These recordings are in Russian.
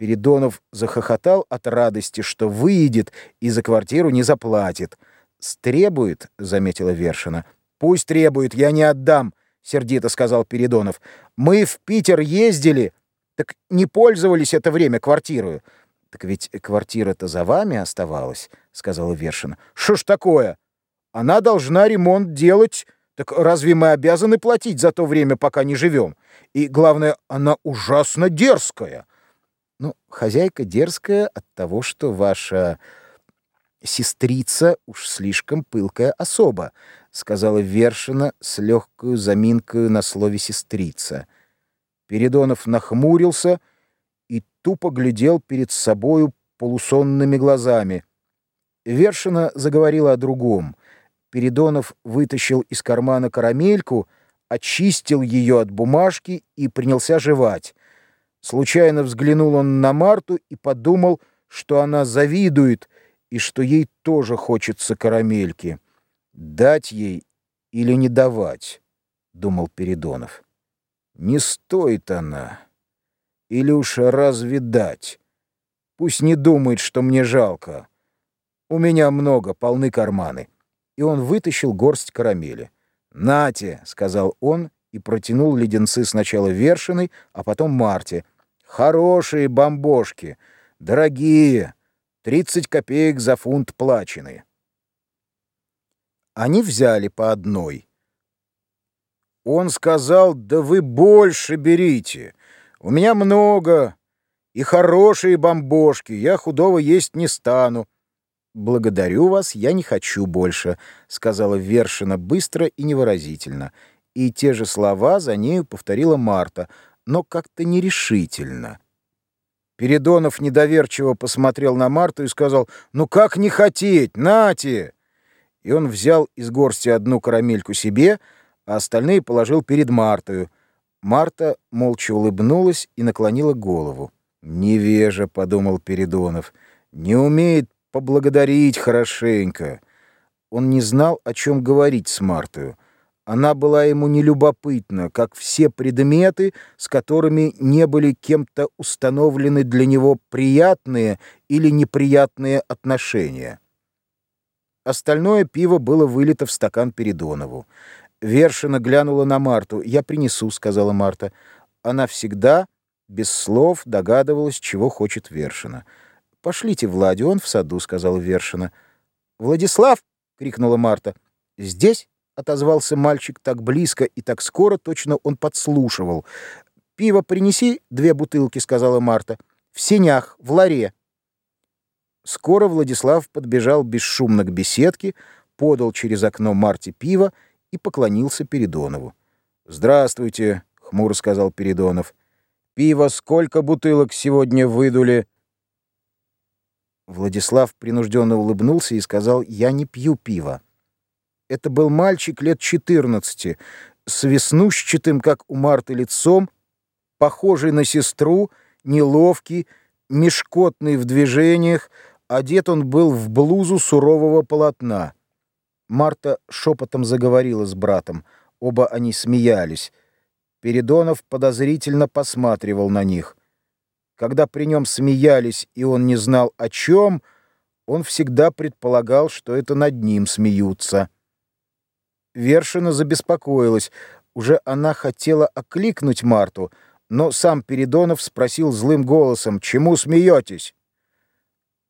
Передонов захохотал от радости, что выйдет и за квартиру не заплатит. «Стребует», — заметила Вершина. «Пусть требует, я не отдам», — сердито сказал Передонов. «Мы в Питер ездили, так не пользовались это время квартирою». «Так ведь квартира-то за вами оставалась», — сказала Вершина. «Что ж такое? Она должна ремонт делать, так разве мы обязаны платить за то время, пока не живем? И, главное, она ужасно дерзкая». Ну, хозяйка дерзкая от того, что ваша сестрица уж слишком пылкая особа, сказала Вершина с легкою заминкою на слове сестрица. Передонов нахмурился и тупо глядел перед собою полусонными глазами. Вершина заговорила о другом. Передонов вытащил из кармана карамельку, очистил ее от бумажки и принялся жевать. Случайно взглянул он на Марту и подумал, что она завидует и что ей тоже хочется карамельки. Дать ей или не давать, думал Передонов. Не стоит она. Или уж разве дать? Пусть не думает, что мне жалко. У меня много, полны карманы. И он вытащил горсть карамели. «Нате», — сказал он и протянул леденцы сначала Вершиной, а потом Марте. «Хорошие бомбошки, дорогие, тридцать копеек за фунт плачены». Они взяли по одной. Он сказал, да вы больше берите. У меня много и хорошие бомбошки, я худого есть не стану. «Благодарю вас, я не хочу больше», — сказала Вершина быстро и невыразительно и те же слова за нею повторила Марта, но как-то нерешительно. Передонов недоверчиво посмотрел на Марту и сказал, «Ну как не хотеть? Нате!» И он взял из горсти одну карамельку себе, а остальные положил перед Мартою. Марта молча улыбнулась и наклонила голову. «Невежа», — подумал Передонов, — «не умеет поблагодарить хорошенько». Он не знал, о чем говорить с Мартою. Она была ему нелюбопытна, как все предметы, с которыми не были кем-то установлены для него приятные или неприятные отношения. Остальное пиво было вылито в стакан Передонову. Вершина глянула на Марту. «Я принесу», — сказала Марта. Она всегда, без слов, догадывалась, чего хочет Вершина. «Пошлите Влади, он в саду», — сказала Вершина. «Владислав!» — крикнула Марта. «Здесь?» Отозвался мальчик так близко и так скоро, точно он подслушивал. «Пиво принеси две бутылки», — сказала Марта. «В сенях, в ларе». Скоро Владислав подбежал бесшумно к беседке, подал через окно Марте пиво и поклонился Передонову. «Здравствуйте», — хмуро сказал Передонов. «Пиво сколько бутылок сегодня выдули?» Владислав принужденно улыбнулся и сказал, «Я не пью пиво». Это был мальчик лет 14, с веснущатым, как у Марты, лицом, похожий на сестру, неловкий, мешкотный в движениях, одет он был в блузу сурового полотна. Марта шепотом заговорила с братом. Оба они смеялись. Передонов подозрительно посматривал на них. Когда при нем смеялись, и он не знал о чем, он всегда предполагал, что это над ним смеются. Вершина забеспокоилась. Уже она хотела окликнуть Марту, но сам Передонов спросил злым голосом, «Чему смеетесь?»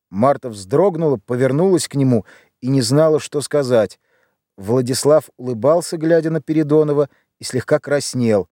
Марта вздрогнула, повернулась к нему и не знала, что сказать. Владислав улыбался, глядя на Передонова, и слегка краснел.